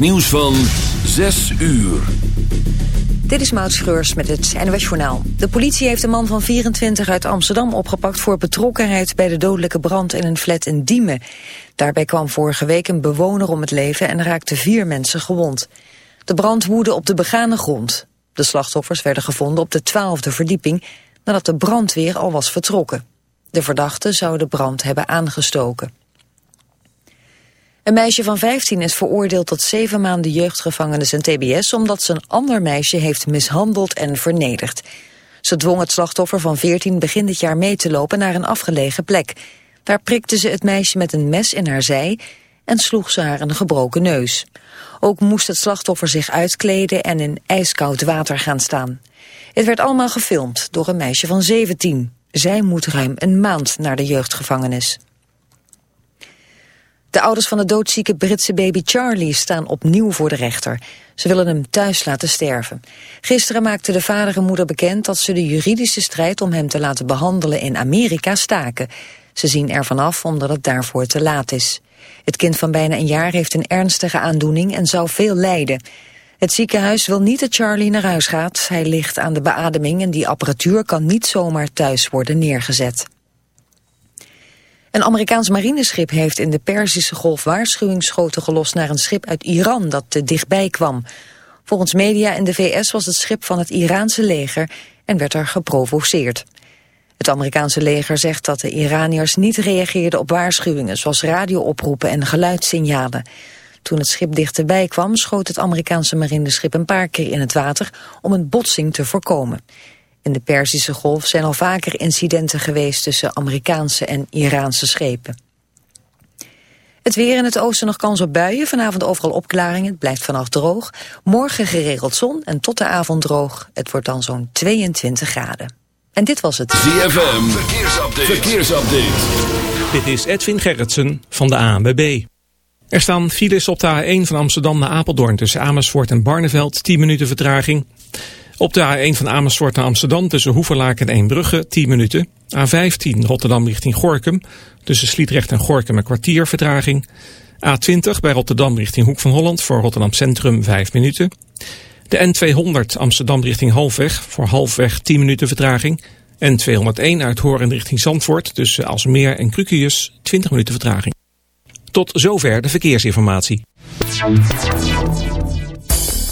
nieuws van 6 uur. Dit is Maud Schreurs met het NWS Journaal. De politie heeft een man van 24 uit Amsterdam opgepakt... voor betrokkenheid bij de dodelijke brand in een flat in Diemen. Daarbij kwam vorige week een bewoner om het leven... en raakte vier mensen gewond. De brand woedde op de begane grond. De slachtoffers werden gevonden op de twaalfde verdieping... nadat de brandweer al was vertrokken. De verdachte zou de brand hebben aangestoken. Een meisje van 15 is veroordeeld tot zeven maanden jeugdgevangenis en tbs... omdat ze een ander meisje heeft mishandeld en vernederd. Ze dwong het slachtoffer van 14 begin dit jaar mee te lopen naar een afgelegen plek. Daar prikte ze het meisje met een mes in haar zij en sloeg ze haar een gebroken neus. Ook moest het slachtoffer zich uitkleden en in ijskoud water gaan staan. Het werd allemaal gefilmd door een meisje van 17. Zij moet ruim een maand naar de jeugdgevangenis. De ouders van de doodzieke Britse baby Charlie staan opnieuw voor de rechter. Ze willen hem thuis laten sterven. Gisteren maakten de vader en moeder bekend dat ze de juridische strijd om hem te laten behandelen in Amerika staken. Ze zien ervan af omdat het daarvoor te laat is. Het kind van bijna een jaar heeft een ernstige aandoening en zou veel lijden. Het ziekenhuis wil niet dat Charlie naar huis gaat. Hij ligt aan de beademing en die apparatuur kan niet zomaar thuis worden neergezet. Een Amerikaans marineschip heeft in de Perzische Golf waarschuwingsschoten gelost naar een schip uit Iran dat te dichtbij kwam. Volgens media in de VS was het schip van het Iraanse leger en werd er geprovoceerd. Het Amerikaanse leger zegt dat de Iraniërs niet reageerden op waarschuwingen zoals radiooproepen en geluidssignalen. Toen het schip dichterbij kwam schoot het Amerikaanse marineschip een paar keer in het water om een botsing te voorkomen. In de Perzische Golf zijn al vaker incidenten geweest tussen Amerikaanse en Iraanse schepen. Het weer in het oosten nog kans op buien. Vanavond overal opklaringen. Het blijft vannacht droog. Morgen geregeld zon en tot de avond droog. Het wordt dan zo'n 22 graden. En dit was het. ZFM. Verkeersupdate. Verkeersupdate. Dit is Edwin Gerritsen van de ANWB. Er staan files op de A1 van Amsterdam naar Apeldoorn tussen Amersfoort en Barneveld. 10 minuten vertraging. Op de A1 van Amersfoort naar Amsterdam tussen Hoeverlaak en Eembrugge 10 minuten. A15 Rotterdam richting Gorkum tussen Sliedrecht en Gorkum een kwartier vertraging. A20 bij Rotterdam richting Hoek van Holland voor Rotterdam Centrum 5 minuten. De N200 Amsterdam richting Halfweg voor Halfweg 10 minuten vertraging. N201 uit Hoorn richting Zandvoort tussen Alsmeer en Krukius 20 minuten vertraging. Tot zover de verkeersinformatie.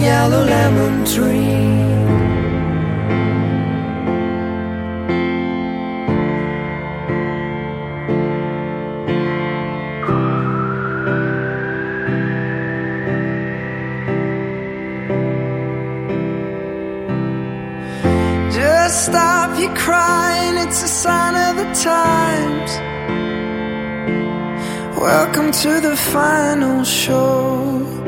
Yellow lemon tree. Just stop your crying, it's a sign of the times. Welcome to the final show.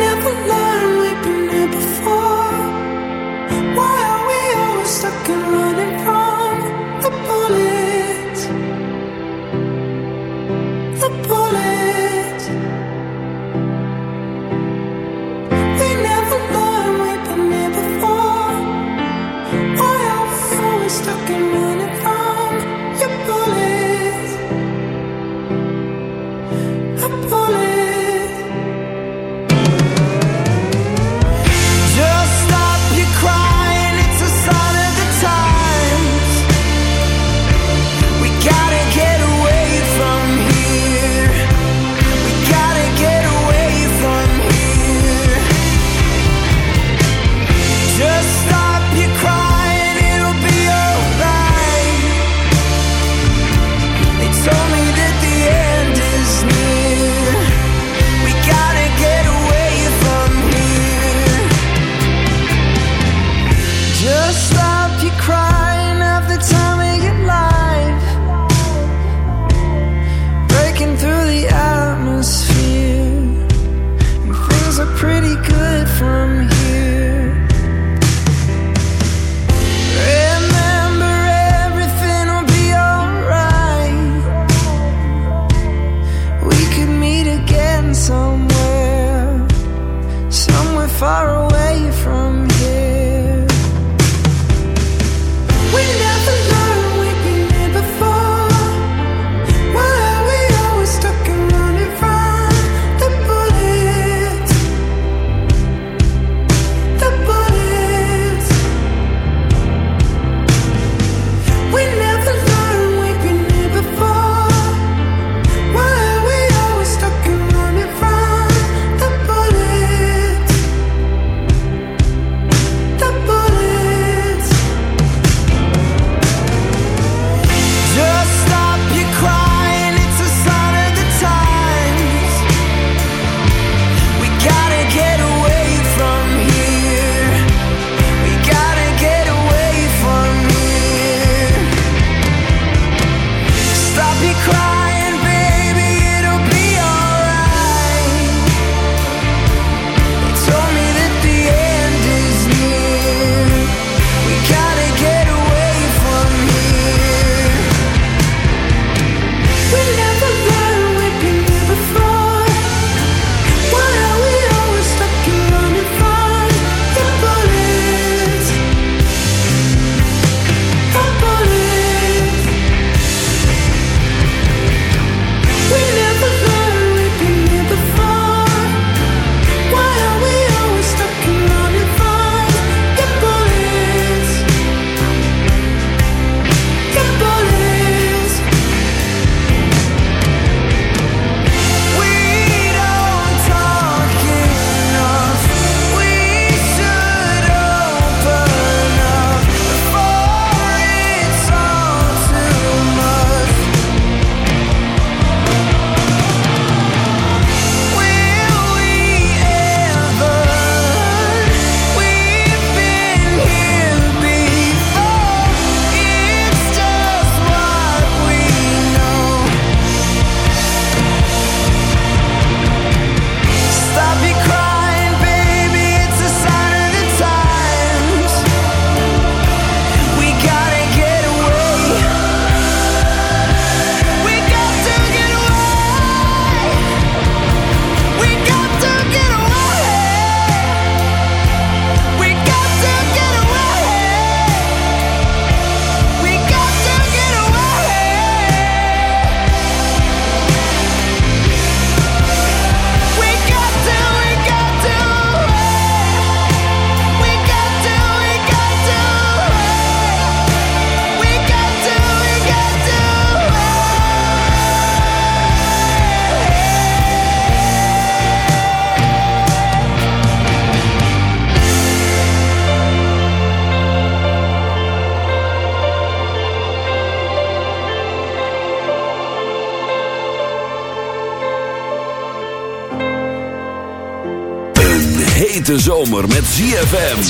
zomer met ZFM.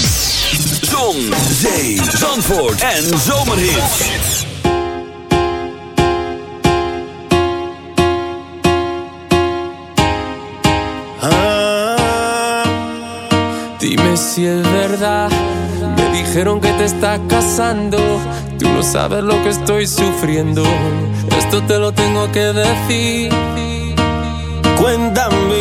Zon, zee, zandvoort en zomerhits. Ah, dime si es verdad. Me dijeron que te está casando. Tú no sabes lo que estoy sufriendo. Esto te lo tengo que decir. Cuéntame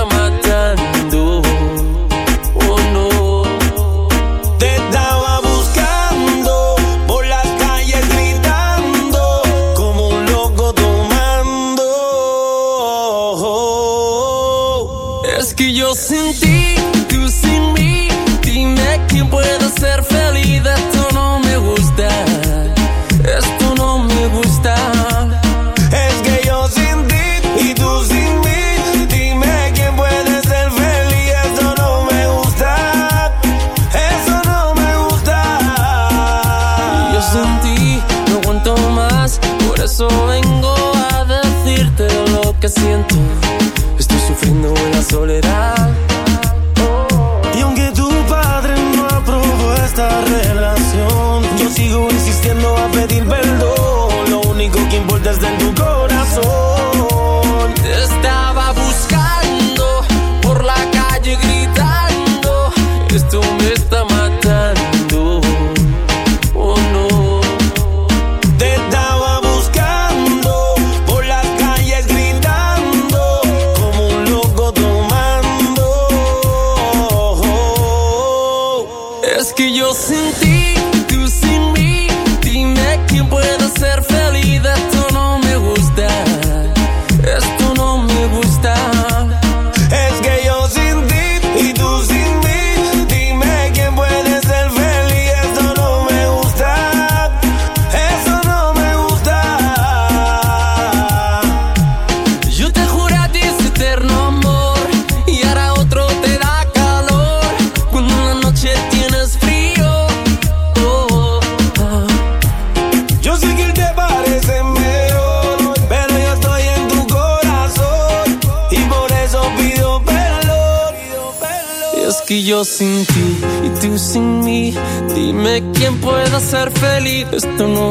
Esto no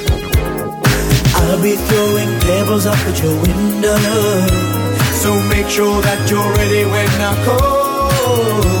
Be throwing pebbles up at your window. So make sure that you're ready when I call.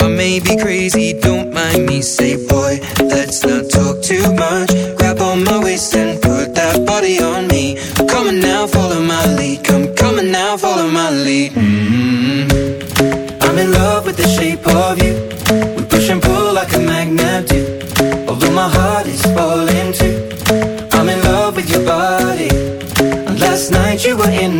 I may be crazy, don't mind me Say boy, let's not talk too much Grab on my waist and put that body on me now, follow my lead Come, now, follow my lead mm -hmm. I'm in love with the shape of you We push and pull like a magnet do. Although my heart is falling too. I'm in love with your body. And last night you were in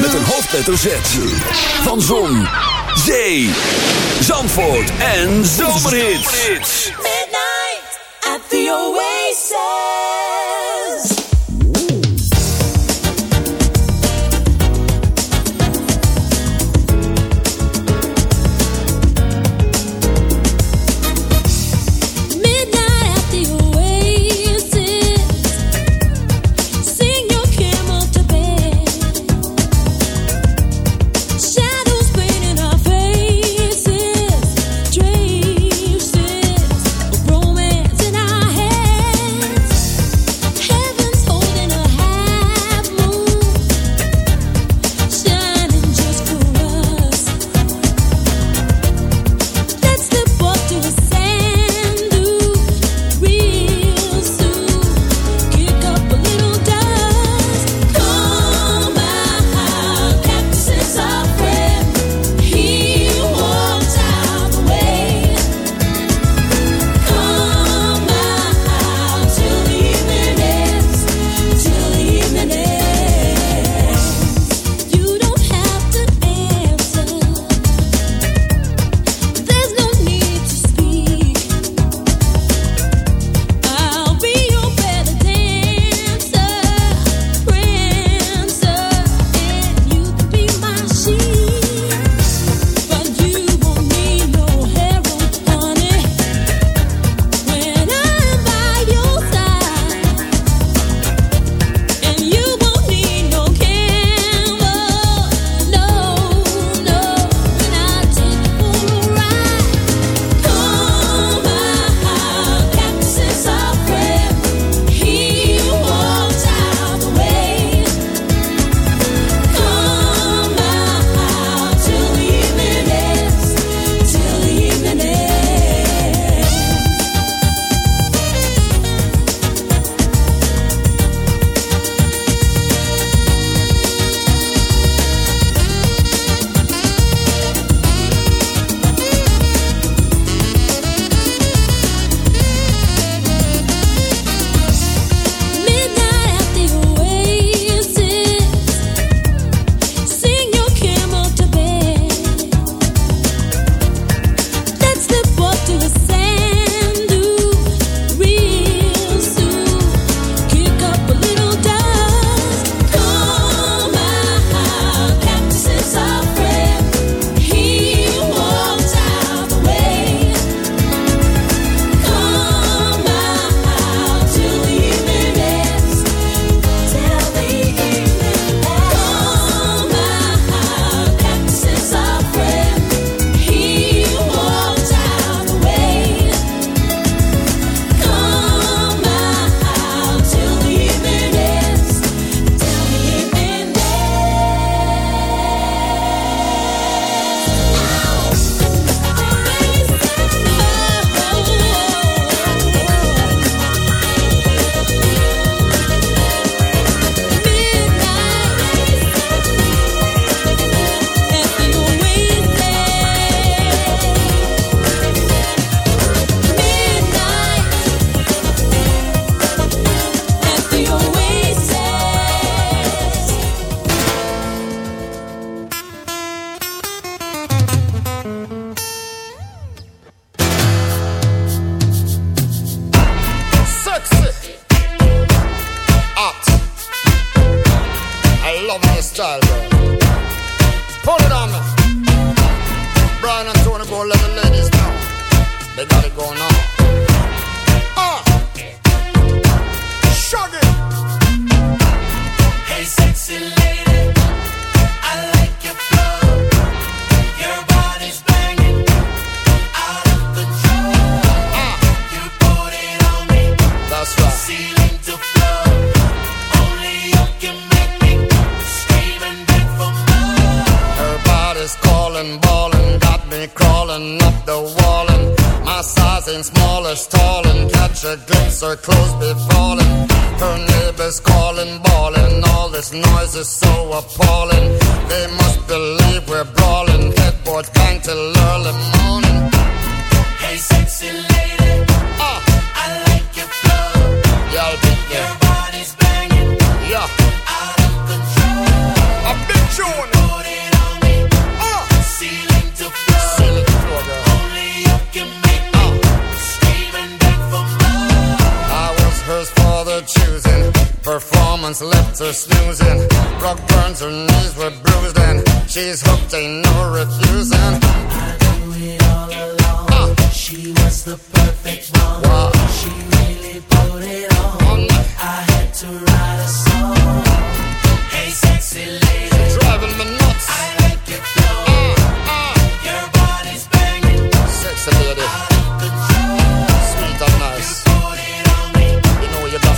Met een hoofdletter Z. Van Zon, Zee, Zandvoort en Zomerhits. Midnight at the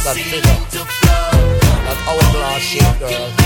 that figure. That hourglass shape, girl.